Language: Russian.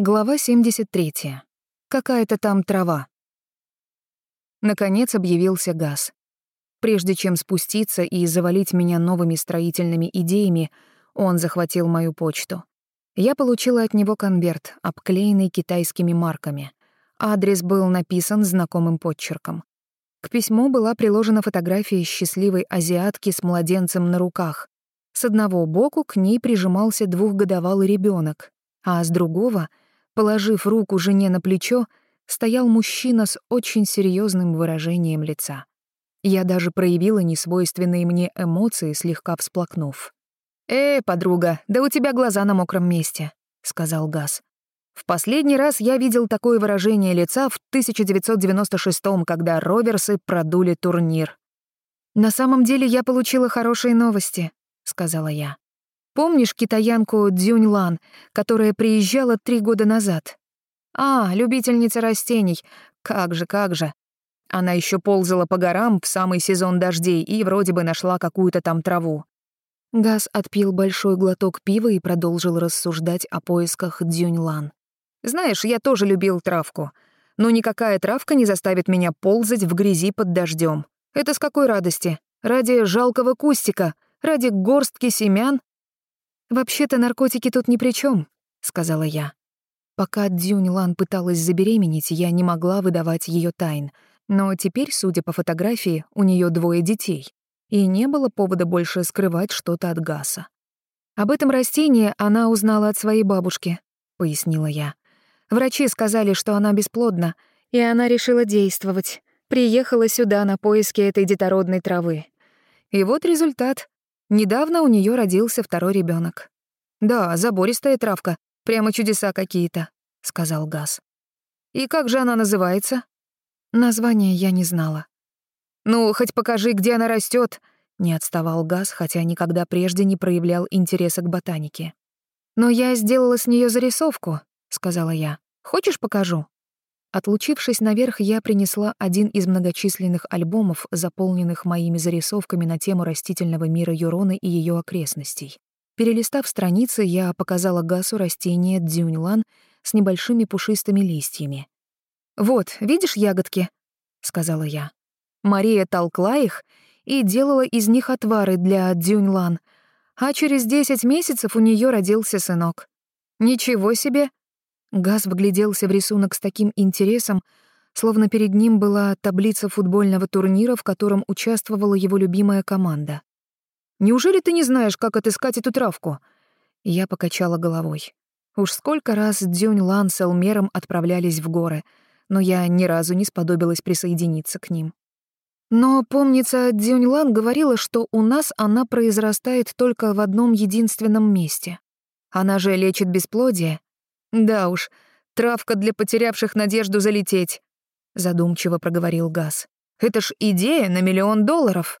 Глава 73. Какая-то там трава. Наконец объявился газ. Прежде чем спуститься и завалить меня новыми строительными идеями, он захватил мою почту. Я получила от него конверт, обклеенный китайскими марками. Адрес был написан знакомым подчерком. К письму была приложена фотография счастливой азиатки с младенцем на руках. С одного боку к ней прижимался двухгодовалый ребенок, а с другого — Положив руку жене на плечо, стоял мужчина с очень серьезным выражением лица. Я даже проявила несвойственные мне эмоции, слегка всплакнув. «Э, подруга, да у тебя глаза на мокром месте», — сказал Газ. «В последний раз я видел такое выражение лица в 1996-м, когда Роверсы продули турнир». «На самом деле я получила хорошие новости», — сказала я. Помнишь китаянку Дзюньлан, которая приезжала три года назад? А, любительница растений. Как же, как же. Она еще ползала по горам в самый сезон дождей и вроде бы нашла какую-то там траву. Газ отпил большой глоток пива и продолжил рассуждать о поисках Дзюньлан. «Знаешь, я тоже любил травку. Но никакая травка не заставит меня ползать в грязи под дождем. Это с какой радости? Ради жалкого кустика? Ради горстки семян? «Вообще-то наркотики тут ни при чем, сказала я. Пока Дзюнь Лан пыталась забеременеть, я не могла выдавать ее тайн. Но теперь, судя по фотографии, у нее двое детей. И не было повода больше скрывать что-то от Гаса. «Об этом растении она узнала от своей бабушки», — пояснила я. «Врачи сказали, что она бесплодна, и она решила действовать. Приехала сюда на поиски этой детородной травы. И вот результат. Недавно у нее родился второй ребенок. «Да, забористая травка, прямо чудеса какие-то», — сказал Газ. «И как же она называется?» Название я не знала. «Ну, хоть покажи, где она растет, не отставал Газ, хотя никогда прежде не проявлял интереса к ботанике. «Но я сделала с нее зарисовку», — сказала я. «Хочешь, покажу?» Отлучившись наверх, я принесла один из многочисленных альбомов, заполненных моими зарисовками на тему растительного мира Юроны и ее окрестностей. Перелистав страницы, я показала Гасу растение дзюньлан с небольшими пушистыми листьями. «Вот, видишь ягодки?» — сказала я. Мария толкла их и делала из них отвары для дзюньлан, а через десять месяцев у нее родился сынок. «Ничего себе!» Газ вгляделся в рисунок с таким интересом, словно перед ним была таблица футбольного турнира, в котором участвовала его любимая команда. «Неужели ты не знаешь, как отыскать эту травку?» Я покачала головой. Уж сколько раз Дзюнь Лан с Элмером отправлялись в горы, но я ни разу не сподобилась присоединиться к ним. Но, помнится, Дзюнь Лан говорила, что у нас она произрастает только в одном единственном месте. Она же лечит бесплодие, «Да уж, травка для потерявших надежду залететь», — задумчиво проговорил Газ. «Это ж идея на миллион долларов».